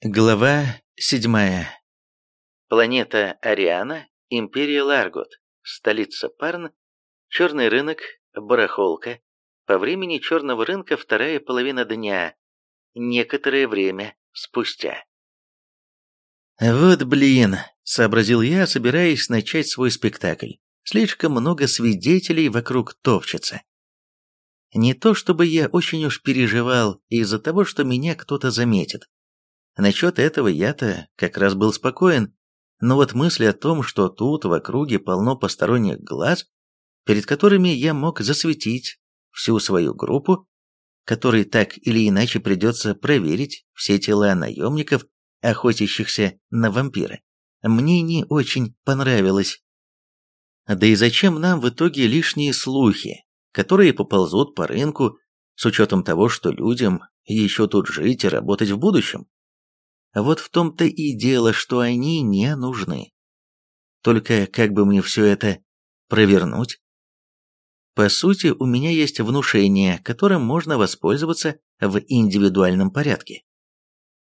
Глава седьмая. Планета Ариана, Империя Ларгот, столица Парн, черный рынок, барахолка. По времени черного рынка вторая половина дня, некоторое время спустя. «Вот блин», — сообразил я, собираясь начать свой спектакль. Слишком много свидетелей вокруг топчется. Не то чтобы я очень уж переживал из-за того, что меня кто-то заметит. Насчет этого я-то как раз был спокоен, но вот мысли о том, что тут в округе полно посторонних глаз, перед которыми я мог засветить всю свою группу, которой так или иначе придется проверить все тела наемников, охотящихся на вампира, мне не очень понравилось. Да и зачем нам в итоге лишние слухи, которые поползут по рынку, с учетом того, что людям еще тут жить и работать в будущем? Вот в том-то и дело, что они не нужны. Только как бы мне все это провернуть? По сути, у меня есть внушение, которым можно воспользоваться в индивидуальном порядке.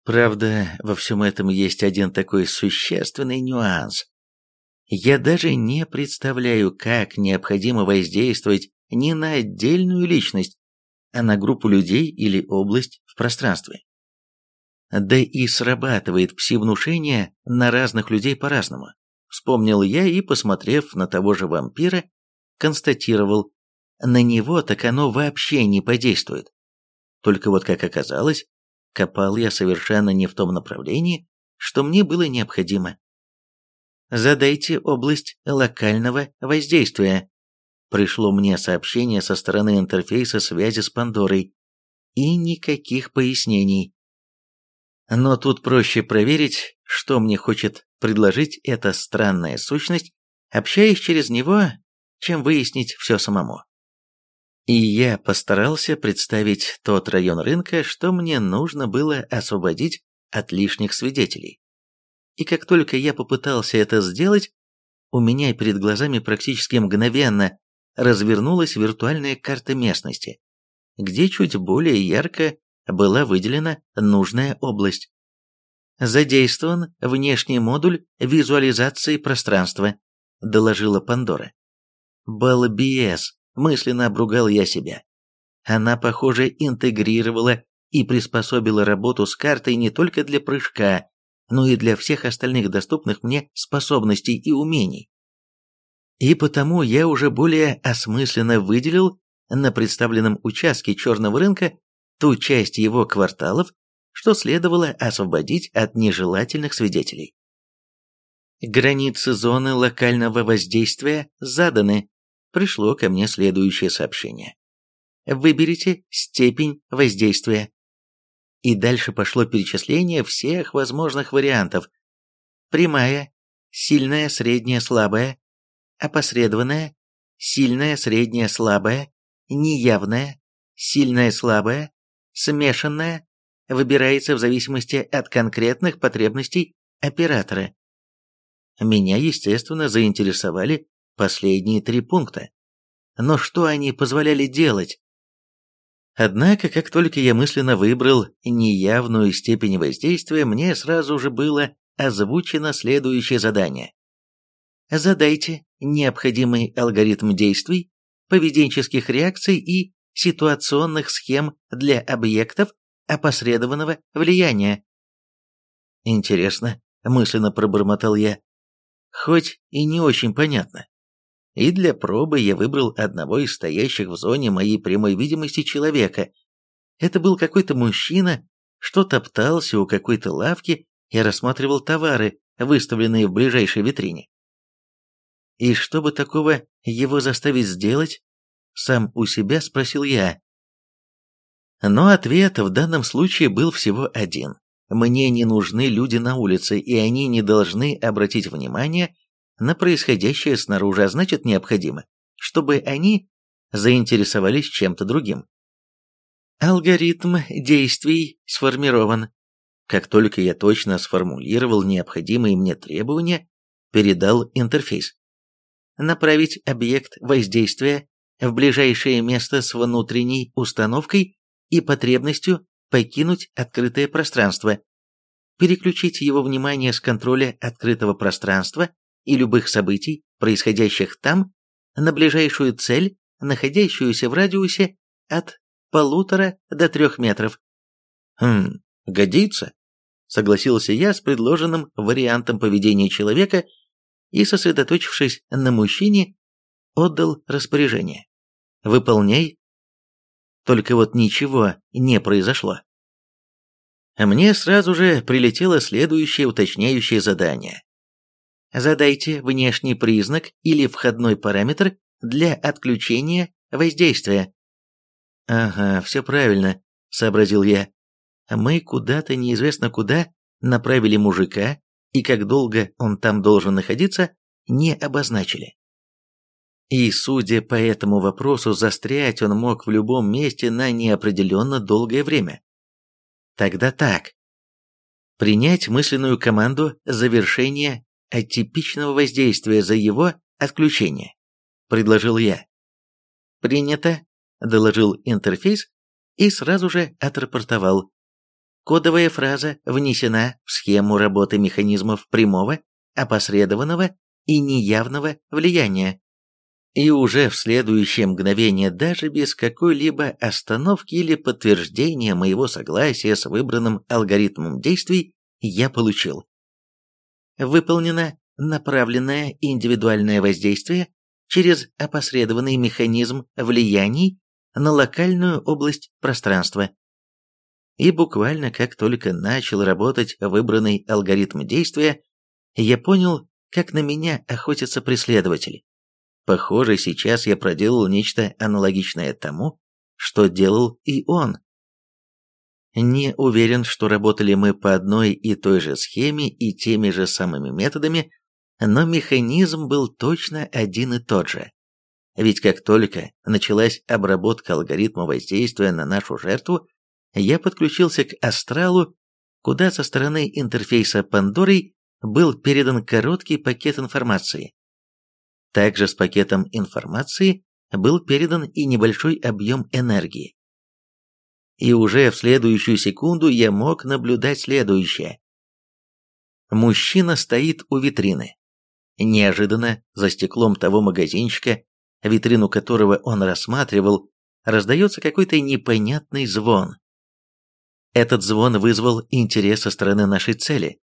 Правда, во всем этом есть один такой существенный нюанс. Я даже не представляю, как необходимо воздействовать не на отдельную личность, а на группу людей или область в пространстве. Да и срабатывает пси-внушение на разных людей по-разному. Вспомнил я и, посмотрев на того же вампира, констатировал, на него так оно вообще не подействует. Только вот как оказалось, копал я совершенно не в том направлении, что мне было необходимо. Задайте область локального воздействия. Пришло мне сообщение со стороны интерфейса связи с Пандорой. И никаких пояснений. Но тут проще проверить, что мне хочет предложить эта странная сущность, общаясь через него, чем выяснить все самому. И я постарался представить тот район рынка, что мне нужно было освободить от лишних свидетелей. И как только я попытался это сделать, у меня перед глазами практически мгновенно развернулась виртуальная карта местности, где чуть более ярко была выделена нужная область. Задействован внешний модуль визуализации пространства, доложила Пандора. Балбес, мысленно обругал я себя. Она, похоже, интегрировала и приспособила работу с картой не только для прыжка, но и для всех остальных доступных мне способностей и умений. И потому я уже более осмысленно выделил на представленном участке черного рынка ту часть его кварталов, что следовало освободить от нежелательных свидетелей. Границы зоны локального воздействия заданы. Пришло ко мне следующее сообщение. Выберите степень воздействия. И дальше пошло перечисление всех возможных вариантов. Прямая, сильная, средняя, слабая, опосредованная, сильная, средняя, слабая, неявная, сильная, слабая, смешанная, выбирается в зависимости от конкретных потребностей оператора. Меня, естественно, заинтересовали последние три пункта. Но что они позволяли делать? Однако, как только я мысленно выбрал неявную степень воздействия, мне сразу же было озвучено следующее задание. Задайте необходимый алгоритм действий, поведенческих реакций и ситуационных схем для объектов опосредованного влияния. Интересно, мысленно пробормотал я. Хоть и не очень понятно. И для пробы я выбрал одного из стоящих в зоне моей прямой видимости человека. Это был какой-то мужчина, что топтался у какой-то лавки и рассматривал товары, выставленные в ближайшей витрине. И чтобы такого его заставить сделать, сам у себя спросил я. Но ответ в данном случае был всего один. Мне не нужны люди на улице, и они не должны обратить внимание на происходящее снаружи, а значит необходимо, чтобы они заинтересовались чем-то другим. Алгоритм действий сформирован. Как только я точно сформулировал необходимые мне требования, передал интерфейс. Направить объект воздействия в ближайшее место с внутренней установкой и потребностью покинуть открытое пространство. переключить его внимание с контроля открытого пространства и любых событий, происходящих там, на ближайшую цель, находящуюся в радиусе от полутора до трех метров. «Хм, годится», — согласился я с предложенным вариантом поведения человека и, сосредоточившись на мужчине, отдал распоряжение. «Выполняй». Только вот ничего не произошло. Мне сразу же прилетело следующее уточняющее задание. Задайте внешний признак или входной параметр для отключения воздействия. Ага, все правильно, сообразил я. Мы куда-то неизвестно куда направили мужика, и как долго он там должен находиться, не обозначили. И, судя по этому вопросу, застрять он мог в любом месте на неопределенно долгое время. Тогда так. Принять мысленную команду завершения атипичного воздействия за его отключение, предложил я. Принято, доложил интерфейс и сразу же отрапортовал. Кодовая фраза внесена в схему работы механизмов прямого, опосредованного и неявного влияния. И уже в следующее мгновение, даже без какой-либо остановки или подтверждения моего согласия с выбранным алгоритмом действий, я получил. Выполнено направленное индивидуальное воздействие через опосредованный механизм влияний на локальную область пространства. И буквально как только начал работать выбранный алгоритм действия, я понял, как на меня охотятся преследователи. Похоже, сейчас я проделал нечто аналогичное тому, что делал и он. Не уверен, что работали мы по одной и той же схеме и теми же самыми методами, но механизм был точно один и тот же. Ведь как только началась обработка алгоритма воздействия на нашу жертву, я подключился к астралу, куда со стороны интерфейса Пандорой был передан короткий пакет информации. Также с пакетом информации был передан и небольшой объем энергии. И уже в следующую секунду я мог наблюдать следующее. Мужчина стоит у витрины. Неожиданно за стеклом того магазинчика, витрину которого он рассматривал, раздается какой-то непонятный звон. Этот звон вызвал интерес со стороны нашей цели.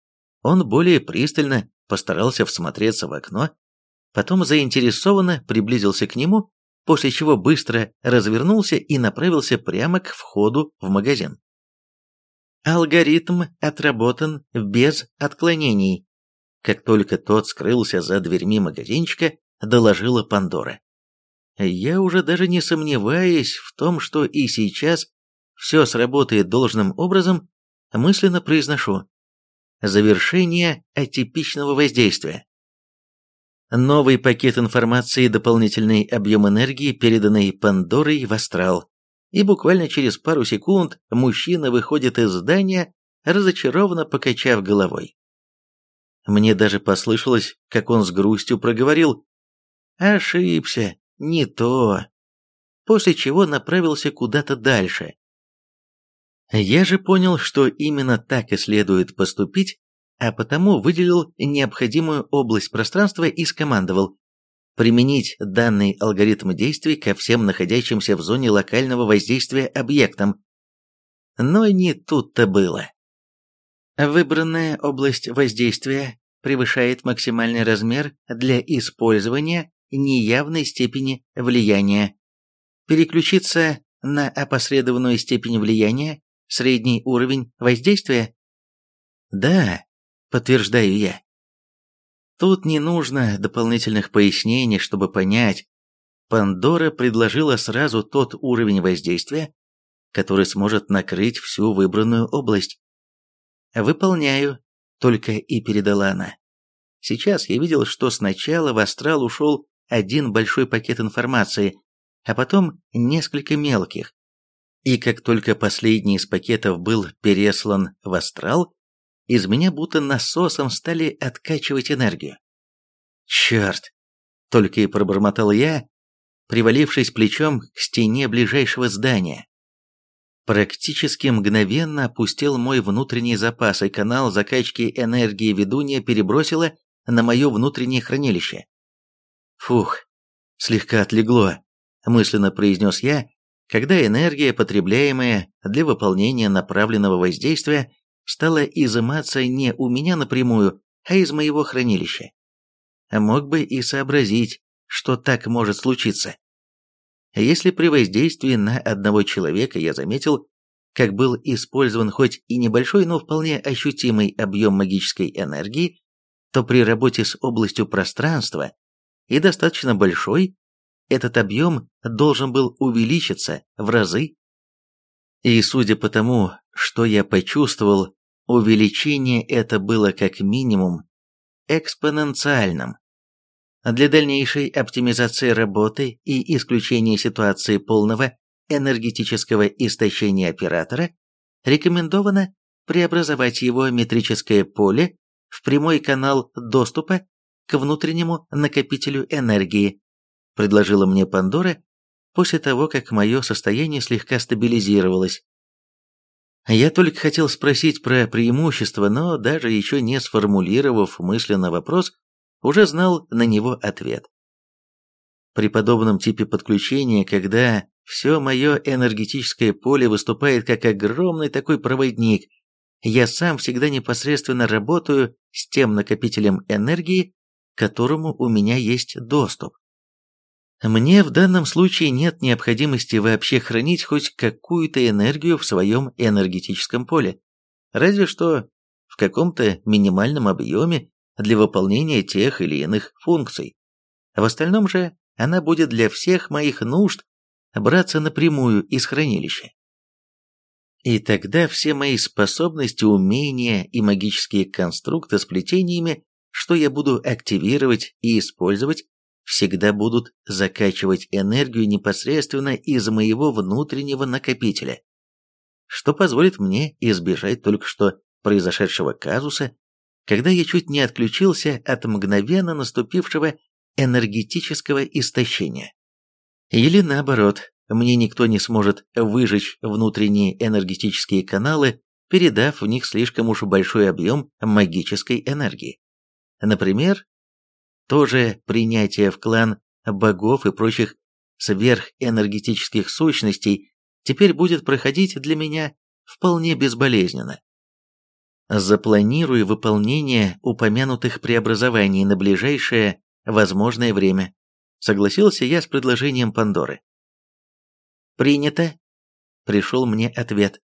Он более пристально постарался всмотреться в окно потом заинтересованно приблизился к нему, после чего быстро развернулся и направился прямо к входу в магазин. Алгоритм отработан без отклонений. Как только тот скрылся за дверьми магазинчика, доложила Пандора. Я уже даже не сомневаясь в том, что и сейчас все сработает должным образом, мысленно произношу. Завершение атипичного воздействия. Новый пакет информации и дополнительный объем энергии, переданный Пандорой в астрал. И буквально через пару секунд мужчина выходит из здания, разочарованно покачав головой. Мне даже послышалось, как он с грустью проговорил «Ошибся, не то», после чего направился куда-то дальше. Я же понял, что именно так и следует поступить, а потому выделил необходимую область пространства и скомандовал применить данный алгоритм действий ко всем находящимся в зоне локального воздействия объектам. Но не тут-то было. Выбранная область воздействия превышает максимальный размер для использования неявной степени влияния. Переключиться на опосредованную степень влияния, средний уровень воздействия? Да, подтверждаю я. Тут не нужно дополнительных пояснений, чтобы понять. Пандора предложила сразу тот уровень воздействия, который сможет накрыть всю выбранную область. «Выполняю», — только и передала она. Сейчас я видел, что сначала в астрал ушел один большой пакет информации, а потом несколько мелких. И как только последний из пакетов был переслан в астрал, из меня будто насосом стали откачивать энергию. «Черт!» — только и пробормотал я, привалившись плечом к стене ближайшего здания. практически мгновенно опустил мой внутренний запас, и канал закачки энергии ведуния перебросило на мое внутреннее хранилище. «Фух, слегка отлегло», — мысленно произнес я, когда энергия, потребляемая для выполнения направленного воздействия, стала изыматься не у меня напрямую, а из моего хранилища. Мог бы и сообразить, что так может случиться. Если при воздействии на одного человека я заметил, как был использован хоть и небольшой, но вполне ощутимый объем магической энергии, то при работе с областью пространства и достаточно большой, этот объем должен был увеличиться в разы. И судя по тому, что я почувствовал, увеличение это было как минимум экспоненциальным. Для дальнейшей оптимизации работы и исключения ситуации полного энергетического истощения оператора рекомендовано преобразовать его метрическое поле в прямой канал доступа к внутреннему накопителю энергии, предложила мне Пандора после того, как мое состояние слегка стабилизировалось. Я только хотел спросить про преимущества, но даже еще не сформулировав мысленно вопрос, уже знал на него ответ. При подобном типе подключения, когда все мое энергетическое поле выступает как огромный такой проводник, я сам всегда непосредственно работаю с тем накопителем энергии, к которому у меня есть доступ. Мне в данном случае нет необходимости вообще хранить хоть какую-то энергию в своем энергетическом поле, разве что в каком-то минимальном объеме для выполнения тех или иных функций. В остальном же она будет для всех моих нужд браться напрямую из хранилища. И тогда все мои способности, умения и магические конструкты с плетениями, что я буду активировать и использовать, всегда будут закачивать энергию непосредственно из моего внутреннего накопителя, что позволит мне избежать только что произошедшего казуса, когда я чуть не отключился от мгновенно наступившего энергетического истощения. Или наоборот, мне никто не сможет выжечь внутренние энергетические каналы, передав в них слишком уж большой объем магической энергии. Например, тоже принятие в клан богов и прочих сверхэнергетических сущностей теперь будет проходить для меня вполне безболезненно. Запланирую выполнение упомянутых преобразований на ближайшее возможное время. Согласился я с предложением Пандоры. «Принято», — пришел мне ответ.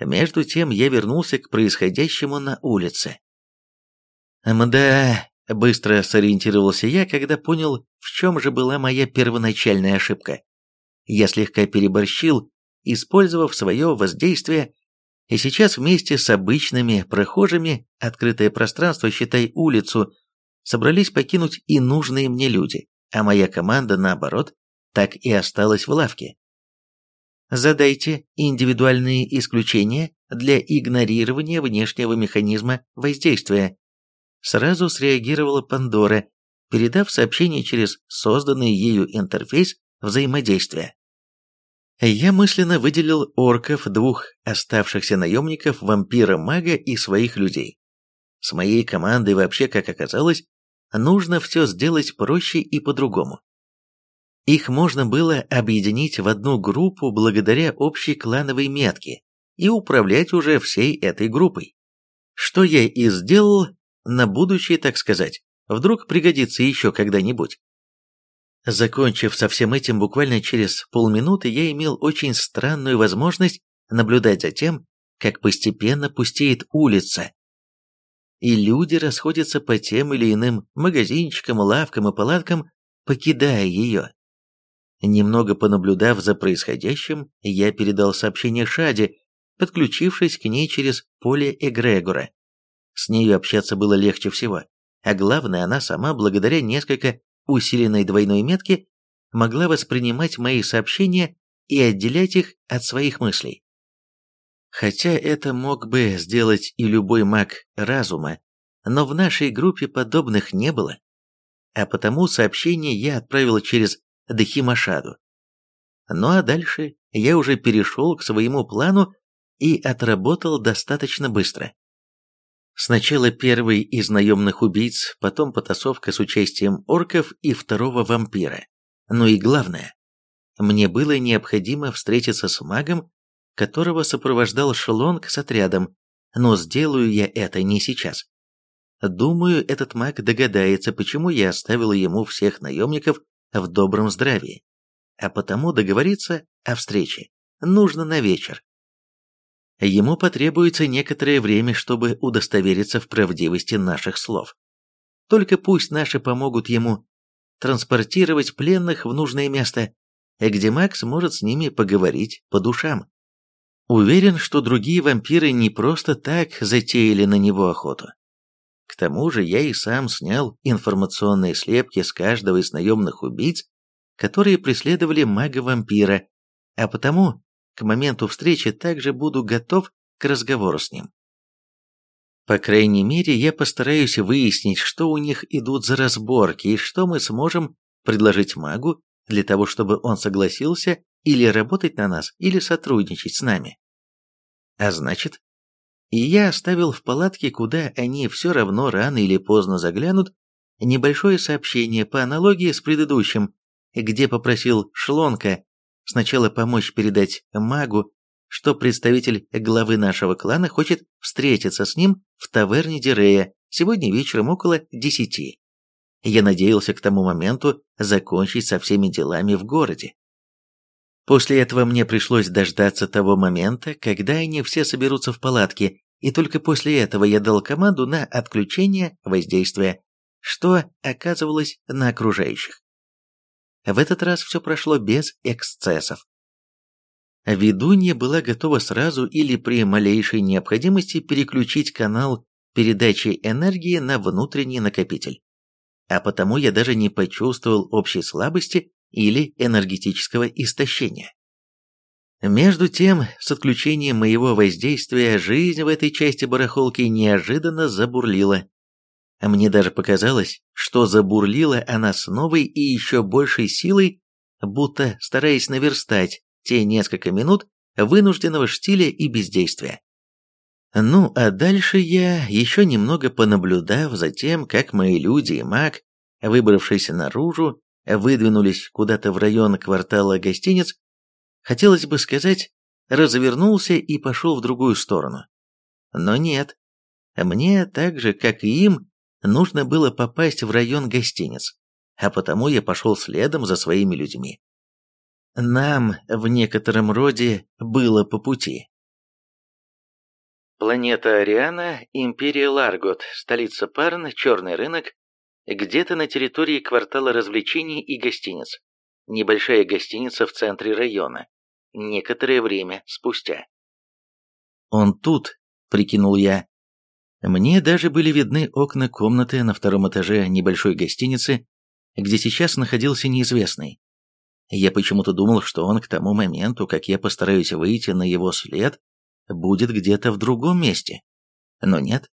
Между тем я вернулся к происходящему на улице. «Мда», — быстро сориентировался я, когда понял, в чем же была моя первоначальная ошибка. Я слегка переборщил, использовав свое воздействие, и сейчас вместе с обычными прохожими, открытое пространство, считай улицу, собрались покинуть и нужные мне люди, а моя команда, наоборот, так и осталась в лавке. Задайте индивидуальные исключения для игнорирования внешнего механизма воздействия. Сразу среагировала Пандора, передав сообщение через созданный ею интерфейс взаимодействия. Я мысленно выделил орков, двух оставшихся наемников, вампира-мага и своих людей. С моей командой вообще, как оказалось, нужно все сделать проще и по-другому. Их можно было объединить в одну группу благодаря общей клановой метке и управлять уже всей этой группой. Что я и сделал на будущее, так сказать, вдруг пригодится еще когда-нибудь. Закончив со всем этим буквально через полминуты, я имел очень странную возможность наблюдать за тем, как постепенно пустеет улица, и люди расходятся по тем или иным магазинчикам, лавкам и палаткам, покидая ее. Немного понаблюдав за происходящим, я передал сообщение Шаде, подключившись к ней через поле эгрегора. С нею общаться было легче всего, а главное, она сама, благодаря несколько усиленной двойной метке, могла воспринимать мои сообщения и отделять их от своих мыслей. Хотя это мог бы сделать и любой маг разума, но в нашей группе подобных не было. А потому сообщение я отправил через Дхимашаду. Ну а дальше я уже перешел к своему плану и отработал достаточно быстро. Сначала первый из наемных убийц, потом потасовка с участием орков и второго вампира. Ну и главное, мне было необходимо встретиться с магом, которого сопровождал Шелонг с отрядом, но сделаю я это не сейчас. Думаю, этот маг догадается, почему я оставил ему всех наемников в добром здравии, а потому договориться о встрече нужно на вечер. Ему потребуется некоторое время, чтобы удостовериться в правдивости наших слов. Только пусть наши помогут ему транспортировать пленных в нужное место, где Макс может с ними поговорить по душам. Уверен, что другие вампиры не просто так затеяли на него охоту. К тому же я и сам снял информационные слепки с каждого из наемных убийц, которые преследовали мага-вампира, а потому к моменту встречи также буду готов к разговору с ним. По крайней мере, я постараюсь выяснить, что у них идут за разборки и что мы сможем предложить магу для того, чтобы он согласился или работать на нас, или сотрудничать с нами. А значит, и я оставил в палатке, куда они все равно рано или поздно заглянут, небольшое сообщение по аналогии с предыдущим, где попросил Шлонка сначала помочь передать магу, что представитель главы нашего клана хочет встретиться с ним в таверне Дирея сегодня вечером около десяти. Я надеялся к тому моменту закончить со всеми делами в городе. После этого мне пришлось дождаться того момента, когда они все соберутся в палатке, и только после этого я дал команду на отключение воздействия, что оказывалось на окружающих. В этот раз все прошло без эксцессов. Ведунья была готова сразу или при малейшей необходимости переключить канал передачи энергии на внутренний накопитель. А потому я даже не почувствовал общей слабости или энергетического истощения. Между тем, с отключением моего воздействия, жизнь в этой части барахолки неожиданно забурлила. Мне даже показалось, что забурлила она с новой и еще большей силой, будто стараясь наверстать те несколько минут вынужденного штиля и бездействия. Ну, а дальше я, еще немного понаблюдав за тем, как мои люди и маг, выбравшись наружу, выдвинулись куда-то в район квартала гостиниц, хотелось бы сказать, развернулся и пошел в другую сторону. Но нет. Мне так же, как и им, нужно было попасть в район гостиниц, а потому я пошел следом за своими людьми. Нам в некотором роде было по пути. Планета Ариана, Империя Ларгот, столица Парн, черный рынок, где-то на территории квартала развлечений и гостиниц. Небольшая гостиница в центре района. Некоторое время спустя. «Он тут», — прикинул я. Мне даже были видны окна комнаты на втором этаже небольшой гостиницы, где сейчас находился неизвестный. Я почему-то думал, что он к тому моменту, как я постараюсь выйти на его след, будет где-то в другом месте. Но нет.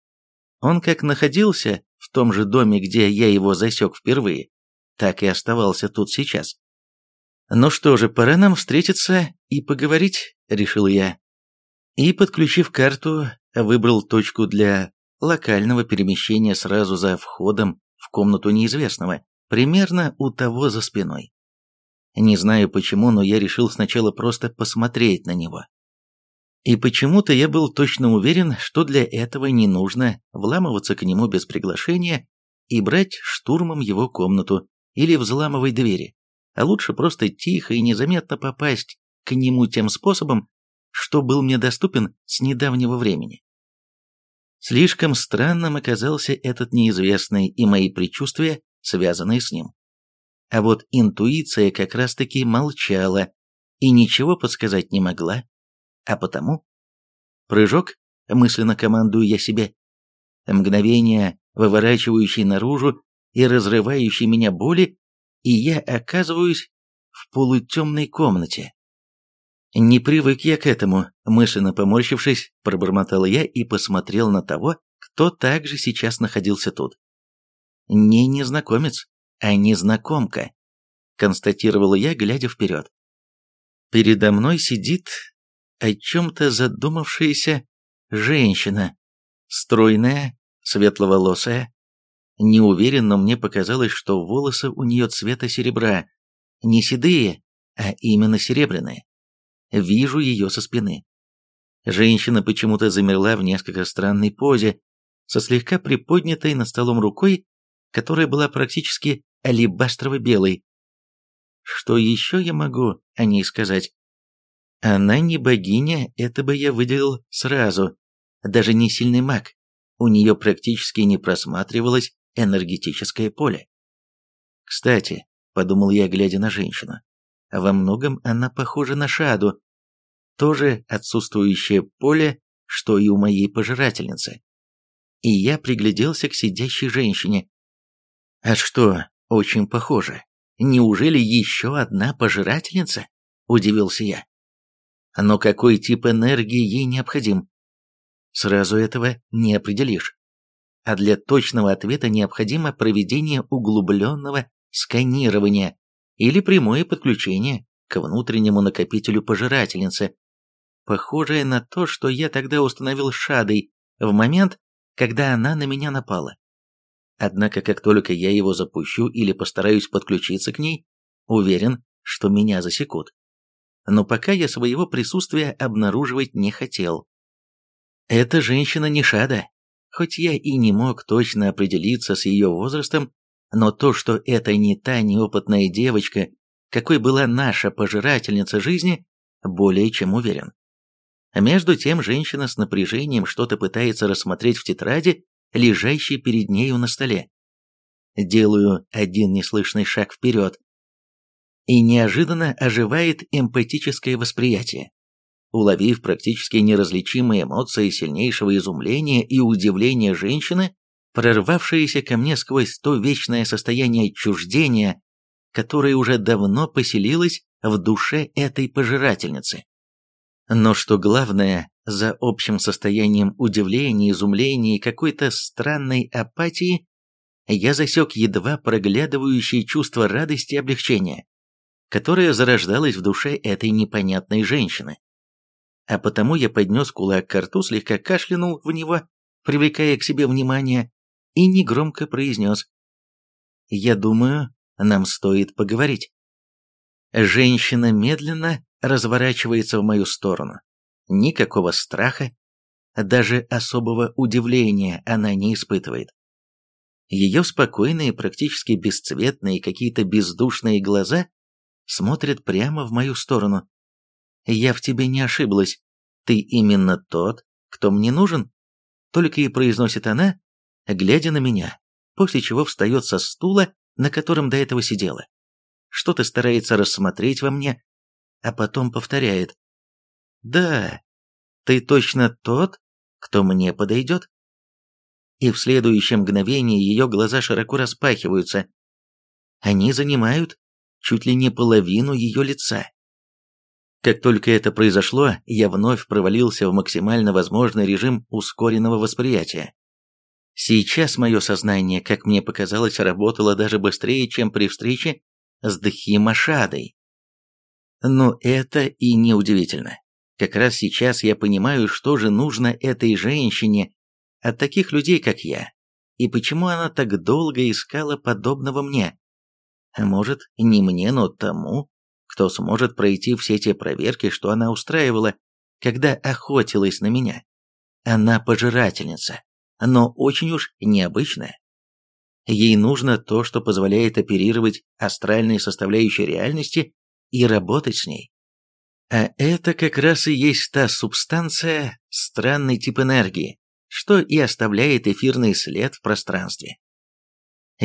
Он как находился в том же доме, где я его засек впервые, так и оставался тут сейчас. «Ну что же, пора нам встретиться и поговорить», — решил я. И, подключив карту, выбрал точку для локального перемещения сразу за входом в комнату неизвестного, примерно у того за спиной. Не знаю почему, но я решил сначала просто посмотреть на него. И почему-то я был точно уверен, что для этого не нужно вламываться к нему без приглашения и брать штурмом его комнату или взламывать двери, а лучше просто тихо и незаметно попасть к нему тем способом, что был мне доступен с недавнего времени. Слишком странным оказался этот неизвестный и мои предчувствия, связанные с ним. А вот интуиция как раз-таки молчала и ничего подсказать не могла, а потому... Прыжок, мысленно командую я себе. Мгновение, выворачивающее наружу и разрывающее меня боли, и я оказываюсь в полутемной комнате. Не привык я к этому, мысленно поморщившись, пробормотал я и посмотрел на того, кто также сейчас находился тут. Не незнакомец, а незнакомка, констатировала я, глядя вперед. Передо мной сидит о чем-то задумавшаяся женщина, стройная, светловолосая. Не уверен, но мне показалось, что волосы у нее цвета серебра, не седые, а именно серебряные. Вижу ее со спины. Женщина почему-то замерла в несколько странной позе, со слегка приподнятой над столом рукой, которая была практически алебастрово-белой. Что еще я могу о ней сказать? Она не богиня, это бы я выделил сразу. Даже не сильный маг. У нее практически не просматривалось энергетическое поле. Кстати, подумал я, глядя на женщину, во многом она похожа на Шаду. Тоже отсутствующее поле, что и у моей пожирательницы. И я пригляделся к сидящей женщине. А что, очень похоже. Неужели еще одна пожирательница? Удивился я. Но какой тип энергии ей необходим? Сразу этого не определишь. А для точного ответа необходимо проведение углубленного сканирования или прямое подключение к внутреннему накопителю пожирательницы, похожее на то, что я тогда установил Шадой в момент, когда она на меня напала. Однако, как только я его запущу или постараюсь подключиться к ней, уверен, что меня засекут но пока я своего присутствия обнаруживать не хотел. Эта женщина не Шада, хоть я и не мог точно определиться с ее возрастом, но то, что это не та неопытная девочка, какой была наша пожирательница жизни, более чем уверен. Между тем женщина с напряжением что-то пытается рассмотреть в тетради, лежащей перед нею на столе. Делаю один неслышный шаг вперед, и неожиданно оживает эмпатическое восприятие. Уловив практически неразличимые эмоции сильнейшего изумления и удивления женщины, прорвавшиеся ко мне сквозь то вечное состояние отчуждения, которое уже давно поселилось в душе этой пожирательницы. Но что главное, за общим состоянием удивления, изумления и какой-то странной апатии я засек едва проглядывающее чувство радости и облегчения которая зарождалась в душе этой непонятной женщины. А потому я поднес кулак к рту, слегка кашлянул в него, привлекая к себе внимание, и негромко произнес. «Я думаю, нам стоит поговорить». Женщина медленно разворачивается в мою сторону. Никакого страха, даже особого удивления она не испытывает. Ее спокойные, практически бесцветные, какие-то бездушные глаза смотрит прямо в мою сторону. «Я в тебе не ошиблась. Ты именно тот, кто мне нужен?» Только и произносит она, глядя на меня, после чего встает со стула, на котором до этого сидела. Что-то старается рассмотреть во мне, а потом повторяет. «Да, ты точно тот, кто мне подойдет?» И в следующее мгновение ее глаза широко распахиваются. Они занимают чуть ли не половину ее лица. Как только это произошло, я вновь провалился в максимально возможный режим ускоренного восприятия. Сейчас мое сознание, как мне показалось, работало даже быстрее, чем при встрече с Дхимашадой. Но это и не удивительно. Как раз сейчас я понимаю, что же нужно этой женщине от таких людей, как я, и почему она так долго искала подобного мне. Может, не мне, но тому, кто сможет пройти все те проверки, что она устраивала, когда охотилась на меня. Она пожирательница, но очень уж необычная. Ей нужно то, что позволяет оперировать астральной составляющей реальности и работать с ней. А это как раз и есть та субстанция, странный тип энергии, что и оставляет эфирный след в пространстве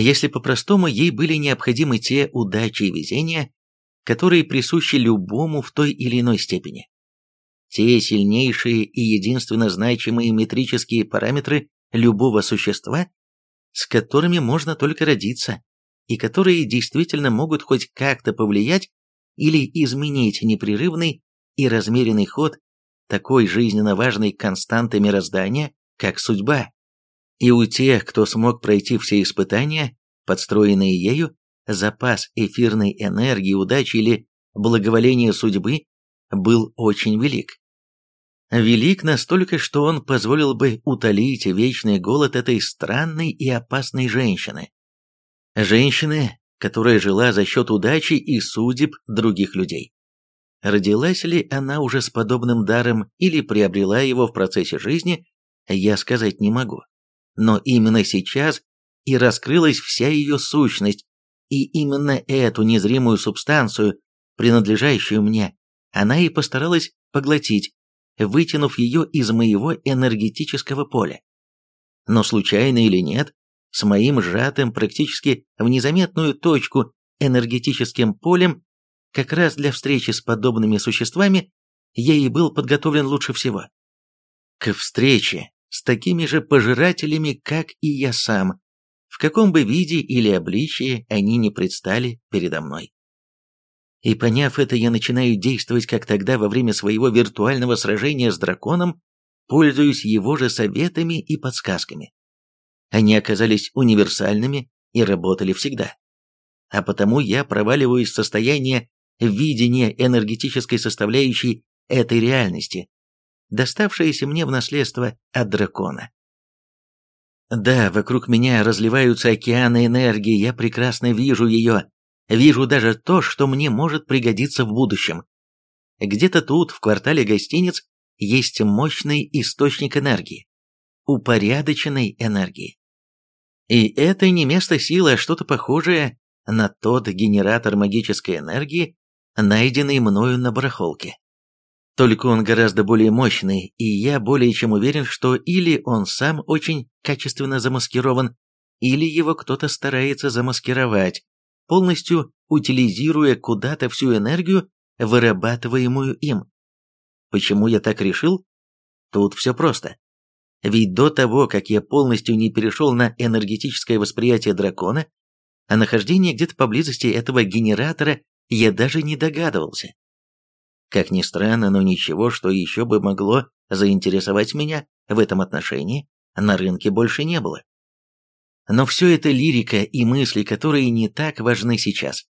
если по-простому ей были необходимы те удачи и везения, которые присущи любому в той или иной степени. Те сильнейшие и единственно значимые метрические параметры любого существа, с которыми можно только родиться, и которые действительно могут хоть как-то повлиять или изменить непрерывный и размеренный ход такой жизненно важной константы мироздания, как судьба. И у тех, кто смог пройти все испытания, подстроенные ею, запас эфирной энергии, удачи или благоволения судьбы был очень велик. Велик настолько, что он позволил бы утолить вечный голод этой странной и опасной женщины. Женщины, которая жила за счет удачи и судеб других людей. Родилась ли она уже с подобным даром или приобрела его в процессе жизни, я сказать не могу. Но именно сейчас и раскрылась вся ее сущность, и именно эту незримую субстанцию, принадлежащую мне, она и постаралась поглотить, вытянув ее из моего энергетического поля. Но случайно или нет, с моим сжатым практически в незаметную точку энергетическим полем, как раз для встречи с подобными существами, я и был подготовлен лучше всего. К встрече с такими же пожирателями, как и я сам, в каком бы виде или обличии они не предстали передо мной. И поняв это, я начинаю действовать, как тогда во время своего виртуального сражения с драконом, пользуюсь его же советами и подсказками. Они оказались универсальными и работали всегда. А потому я проваливаюсь в состояние видения энергетической составляющей этой реальности, доставшееся мне в наследство от дракона. Да, вокруг меня разливаются океаны энергии, я прекрасно вижу ее, Вижу даже то, что мне может пригодиться в будущем. Где-то тут, в квартале гостиниц, есть мощный источник энергии. Упорядоченной энергии. И это не место силы, а что-то похожее на тот генератор магической энергии, найденный мною на барахолке. Только он гораздо более мощный, и я более чем уверен, что или он сам очень качественно замаскирован, или его кто-то старается замаскировать, полностью утилизируя куда-то всю энергию, вырабатываемую им. Почему я так решил? Тут все просто. Ведь до того, как я полностью не перешел на энергетическое восприятие дракона, о нахождении где-то поблизости этого генератора я даже не догадывался. Как ни странно, но ничего, что еще бы могло заинтересовать меня в этом отношении, на рынке больше не было. Но все это лирика и мысли, которые не так важны сейчас.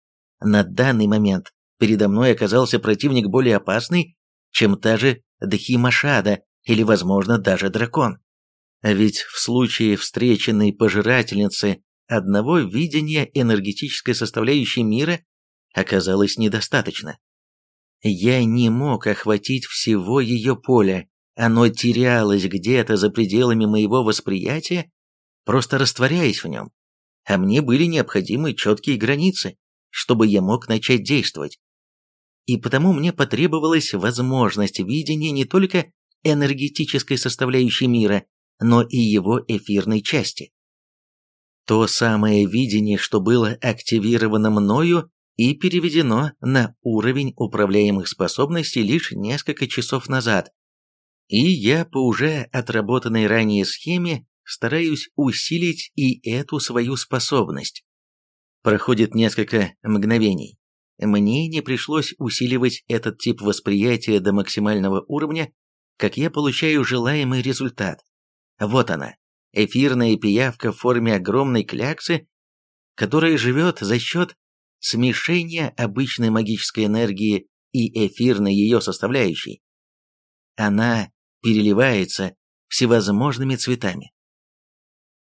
На данный момент передо мной оказался противник более опасный, чем та же Дхимашада или, возможно, даже дракон. Ведь в случае встреченной пожирательницы одного видения энергетической составляющей мира оказалось недостаточно. Я не мог охватить всего ее поля, оно терялось где-то за пределами моего восприятия просто растворяясь в нем, а мне были необходимы четкие границы, чтобы я мог начать действовать. И потому мне потребовалась возможность видения не только энергетической составляющей мира, но и его эфирной части. То самое видение, что было активировано мною и переведено на уровень управляемых способностей лишь несколько часов назад. И я по уже отработанной ранее схеме стараюсь усилить и эту свою способность. Проходит несколько мгновений. Мне не пришлось усиливать этот тип восприятия до максимального уровня, как я получаю желаемый результат. Вот она, эфирная пиявка в форме огромной кляксы, которая живет за счет смешения обычной магической энергии и эфирной ее составляющей. Она переливается всевозможными цветами.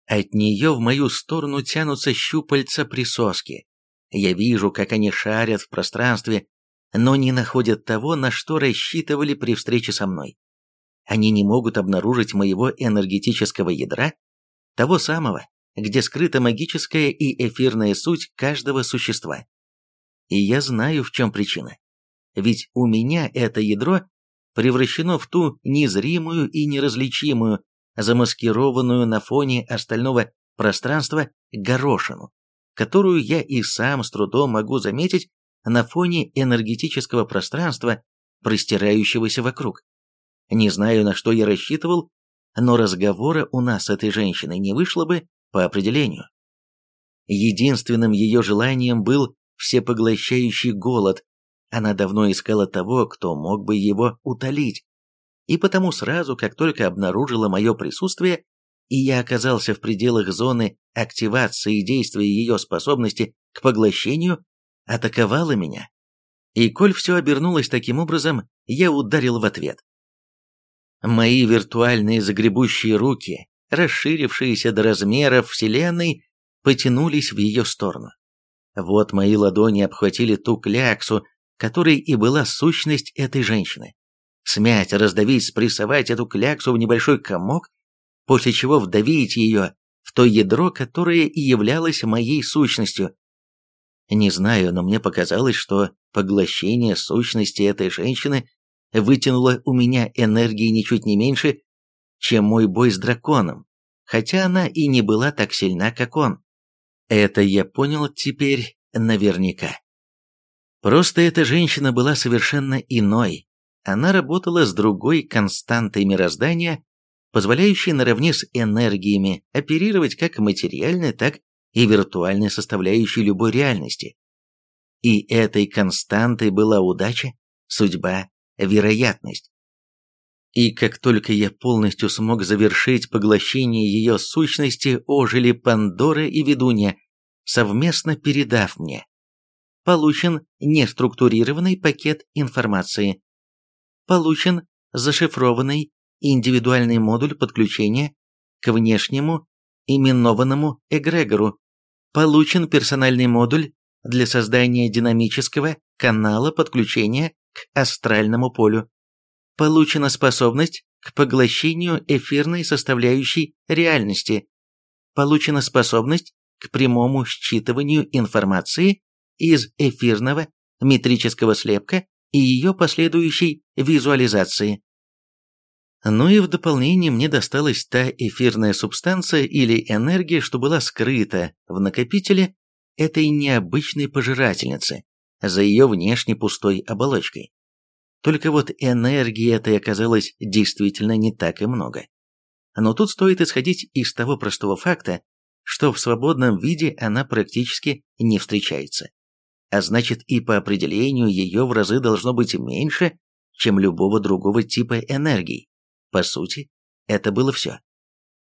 От нее в мою сторону тянутся щупальца присоски. Я вижу, как они шарят в пространстве, но не находят того, на что рассчитывали при встрече со мной. Они не могут обнаружить моего энергетического ядра, того самого, где скрыта магическая и эфирная суть каждого существа. И я знаю, в чем причина. Ведь у меня это ядро превращено в ту незримую и неразличимую, замаскированную на фоне остального пространства горошину, которую я и сам с трудом могу заметить на фоне энергетического пространства, простирающегося вокруг. Не знаю, на что я рассчитывал, но разговора у нас с этой женщиной не вышло бы по определению. Единственным ее желанием был всепоглощающий голод. Она давно искала того, кто мог бы его утолить и потому сразу, как только обнаружила мое присутствие, и я оказался в пределах зоны активации действия ее способности к поглощению, атаковала меня. И коль все обернулось таким образом, я ударил в ответ. Мои виртуальные загребущие руки, расширившиеся до размеров Вселенной, потянулись в ее сторону. Вот мои ладони обхватили ту кляксу, которой и была сущность этой женщины. Смять, раздавить, спрессовать эту кляксу в небольшой комок, после чего вдавить ее в то ядро, которое и являлось моей сущностью. Не знаю, но мне показалось, что поглощение сущности этой женщины вытянуло у меня энергии ничуть не меньше, чем мой бой с драконом, хотя она и не была так сильна, как он. Это я понял теперь наверняка. Просто эта женщина была совершенно иной. Она работала с другой константой мироздания, позволяющей наравне с энергиями оперировать как материальной, так и виртуальной составляющей любой реальности. И этой константой была удача, судьба, вероятность. И как только я полностью смог завершить поглощение ее сущности, ожили Пандора и Ведунья, совместно передав мне. Получен неструктурированный пакет информации. Получен зашифрованный индивидуальный модуль подключения к внешнему именованному эгрегору. Получен персональный модуль для создания динамического канала подключения к астральному полю получена способность к поглощению эфирной составляющей реальности, получена способность к прямому считыванию информации из эфирного метрического слепка и ее последующей визуализации. Ну и в дополнение мне досталась та эфирная субстанция или энергия, что была скрыта в накопителе этой необычной пожирательницы за ее внешне пустой оболочкой. Только вот энергии этой оказалось действительно не так и много. Но тут стоит исходить из того простого факта, что в свободном виде она практически не встречается. А значит и по определению ее в разы должно быть меньше, чем любого другого типа энергии. По сути, это было все.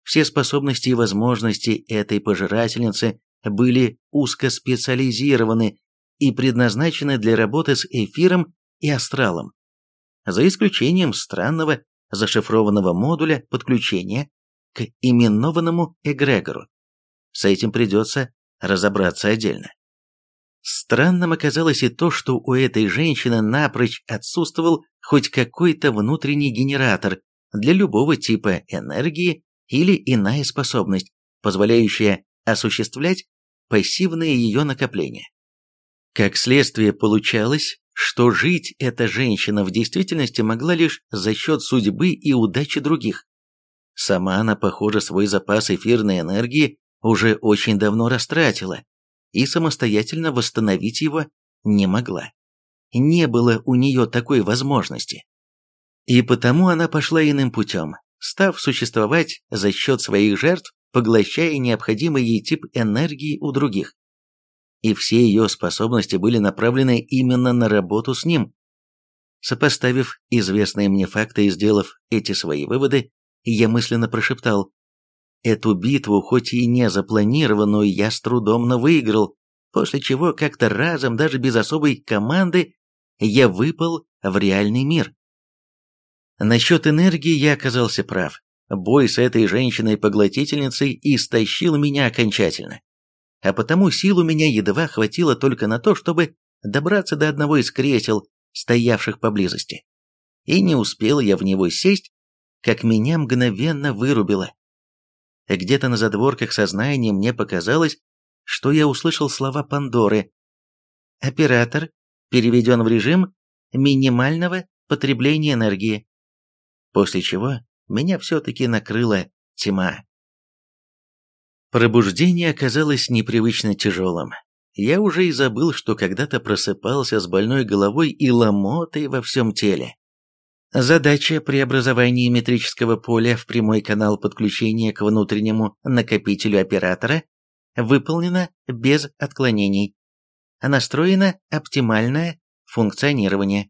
Все способности и возможности этой пожирательницы были узкоспециализированы и предназначены для работы с эфиром и астралом, за исключением странного зашифрованного модуля подключения к именованному эгрегору. С этим придется разобраться отдельно. Странным оказалось и то, что у этой женщины напрочь отсутствовал хоть какой-то внутренний генератор для любого типа энергии или иная способность, позволяющая осуществлять пассивные ее накопления. Как следствие получалось, что жить эта женщина в действительности могла лишь за счет судьбы и удачи других. Сама она, похоже, свой запас эфирной энергии уже очень давно растратила и самостоятельно восстановить его не могла. Не было у нее такой возможности. И потому она пошла иным путем, став существовать за счет своих жертв, поглощая необходимый ей тип энергии у других и все ее способности были направлены именно на работу с ним. Сопоставив известные мне факты и сделав эти свои выводы, я мысленно прошептал, «Эту битву, хоть и не запланированную, я с трудом, но выиграл, после чего как-то разом, даже без особой команды, я выпал в реальный мир». Насчет энергии я оказался прав. Бой с этой женщиной-поглотительницей истощил меня окончательно а потому сил у меня едва хватило только на то, чтобы добраться до одного из кресел, стоявших поблизости. И не успел я в него сесть, как меня мгновенно вырубило. Где-то на задворках сознания мне показалось, что я услышал слова Пандоры. «Оператор переведен в режим минимального потребления энергии». После чего меня все-таки накрыла тьма. Пробуждение оказалось непривычно тяжелым. Я уже и забыл, что когда-то просыпался с больной головой и ломотой во всем теле. Задача преобразования метрического поля в прямой канал подключения к внутреннему накопителю оператора выполнена без отклонений. Настроено оптимальное функционирование.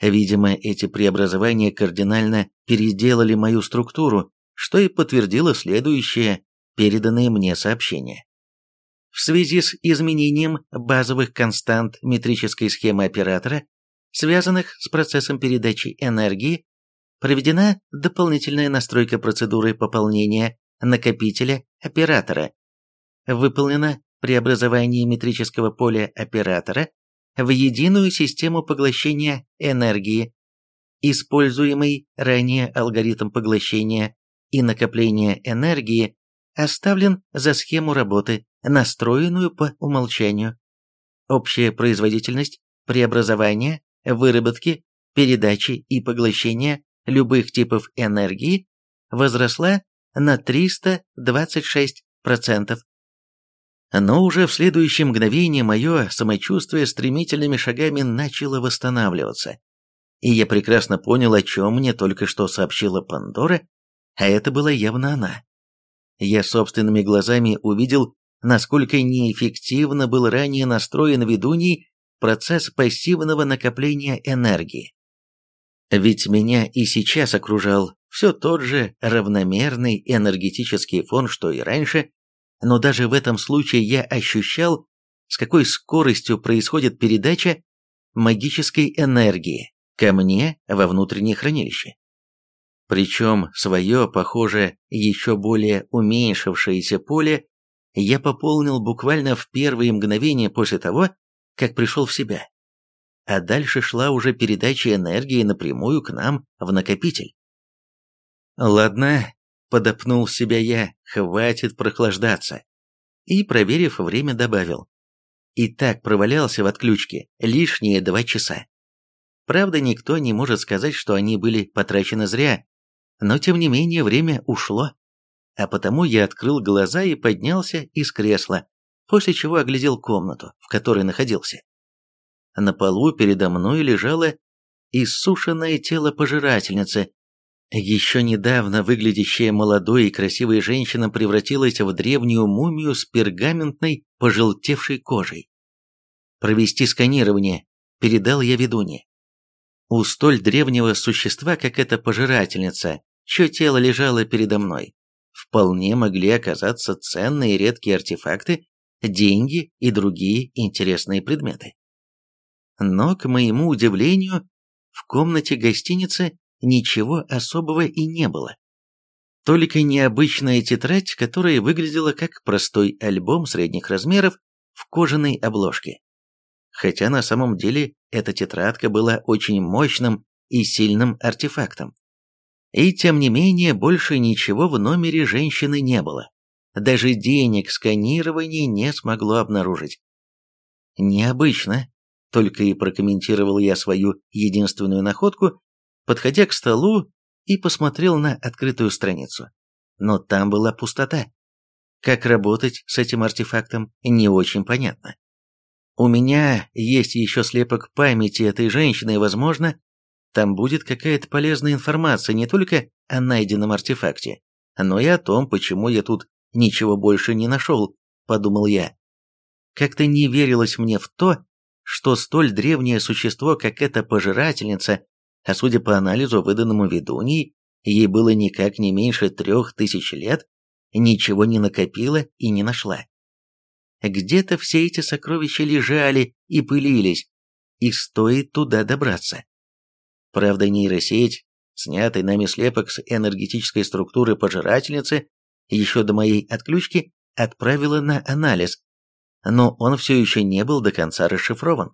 Видимо, эти преобразования кардинально переделали мою структуру, что и подтвердило следующее переданные мне сообщения. в связи с изменением базовых констант метрической схемы оператора, связанных с процессом передачи энергии, проведена дополнительная настройка процедуры пополнения накопителя оператора. Выполнено преобразование метрического поля оператора в единую систему поглощения энергии. Используемый ранее алгоритм поглощения и накопления энергии оставлен за схему работы, настроенную по умолчанию. Общая производительность преобразования, выработки, передачи и поглощения любых типов энергии возросла на 326%. Но уже в следующее мгновение мое самочувствие стремительными шагами начало восстанавливаться. И я прекрасно понял, о чем мне только что сообщила Пандора, а это была явно она. Я собственными глазами увидел, насколько неэффективно был ранее настроен ведуней процесс пассивного накопления энергии. Ведь меня и сейчас окружал все тот же равномерный энергетический фон, что и раньше, но даже в этом случае я ощущал, с какой скоростью происходит передача магической энергии ко мне во внутреннее хранилище. Причем свое, похоже, еще более уменьшившееся поле я пополнил буквально в первые мгновения после того, как пришел в себя. А дальше шла уже передача энергии напрямую к нам в накопитель. Ладно, подопнул себя я, хватит прохлаждаться. И, проверив время, добавил. И так провалялся в отключке лишние два часа. Правда, никто не может сказать, что они были потрачены зря, но тем не менее время ушло. А потому я открыл глаза и поднялся из кресла, после чего оглядел комнату, в которой находился. На полу передо мной лежало иссушенное тело пожирательницы. Еще недавно выглядящая молодой и красивой женщина превратилась в древнюю мумию с пергаментной, пожелтевшей кожей. «Провести сканирование», — передал я ведуне. У столь древнего существа, как эта пожирательница, чье тело лежало передо мной, вполне могли оказаться ценные редкие артефакты, деньги и другие интересные предметы. Но, к моему удивлению, в комнате гостиницы ничего особого и не было. Только необычная тетрадь, которая выглядела как простой альбом средних размеров в кожаной обложке. Хотя на самом деле эта тетрадка была очень мощным и сильным артефактом. И тем не менее, больше ничего в номере женщины не было. Даже денег сканирование не смогло обнаружить. Необычно, только и прокомментировал я свою единственную находку, подходя к столу и посмотрел на открытую страницу. Но там была пустота. Как работать с этим артефактом, не очень понятно. У меня есть еще слепок памяти этой женщины, возможно, там будет какая-то полезная информация не только о найденном артефакте, но и о том, почему я тут ничего больше не нашел, подумал я. Как-то не верилось мне в то, что столь древнее существо, как эта пожирательница, а судя по анализу, выданному ведуньей, ей было никак не меньше трех тысяч лет, ничего не накопила и не нашла. Где-то все эти сокровища лежали и пылились, и стоит туда добраться. Правда, нейросеть, снятый нами слепок с энергетической структуры пожирательницы, еще до моей отключки отправила на анализ, но он все еще не был до конца расшифрован.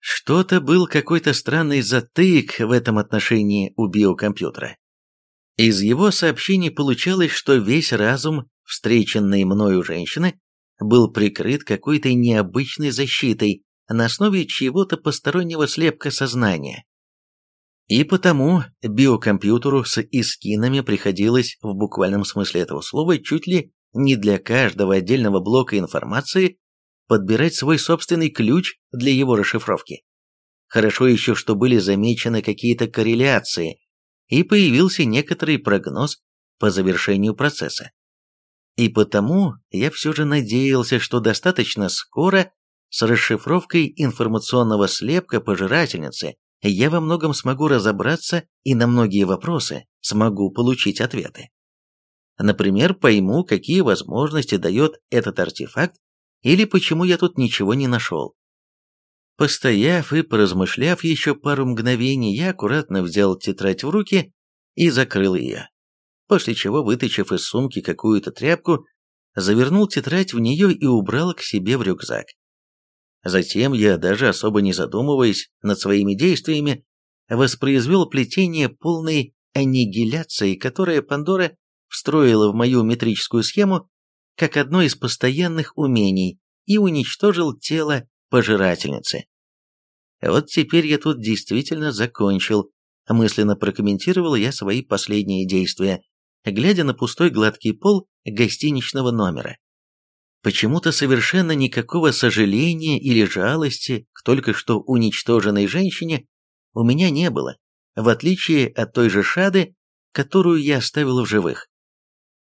Что-то был какой-то странный затык в этом отношении у биокомпьютера. Из его сообщений получалось, что весь разум встреченной мною женщины был прикрыт какой-то необычной защитой на основе чьего-то постороннего слепка сознания. И потому биокомпьютеру с искинами приходилось в буквальном смысле этого слова чуть ли не для каждого отдельного блока информации подбирать свой собственный ключ для его расшифровки. Хорошо еще, что были замечены какие-то корреляции, и появился некоторый прогноз по завершению процесса. И потому я все же надеялся, что достаточно скоро с расшифровкой информационного слепка пожирательницы я во многом смогу разобраться и на многие вопросы смогу получить ответы. Например, пойму, какие возможности дает этот артефакт или почему я тут ничего не нашел. Постояв и поразмышляв еще пару мгновений, я аккуратно взял тетрадь в руки и закрыл ее. После чего, вытащив из сумки какую-то тряпку, завернул тетрадь в нее и убрал к себе в рюкзак. Затем я, даже особо не задумываясь над своими действиями, воспроизвел плетение полной аннигиляции, которое Пандора встроила в мою метрическую схему как одно из постоянных умений и уничтожил тело пожирательницы. Вот теперь я тут действительно закончил, мысленно прокомментировал я свои последние действия, глядя на пустой гладкий пол гостиничного номера. Почему-то совершенно никакого сожаления или жалости к только что уничтоженной женщине у меня не было, в отличие от той же Шады, которую я оставил в живых.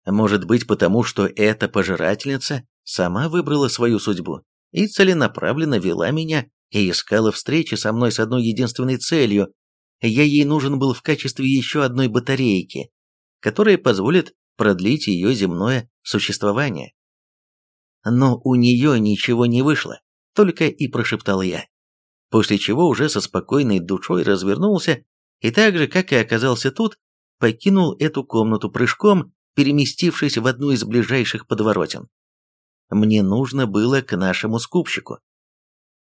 Может быть потому, что эта пожирательница сама выбрала свою судьбу и целенаправленно вела меня и искала встречи со мной с одной единственной целью. Я ей нужен был в качестве еще одной батарейки, которая позволит продлить ее земное существование. Но у нее ничего не вышло, только и прошептал я. После чего уже со спокойной душой развернулся и так же, как и оказался тут, покинул эту комнату прыжком, переместившись в одну из ближайших подворотен. Мне нужно было к нашему скупщику.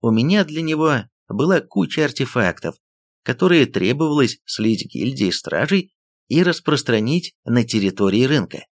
У меня для него была куча артефактов, которые требовалось слить гильдии стражей и распространить на территории рынка.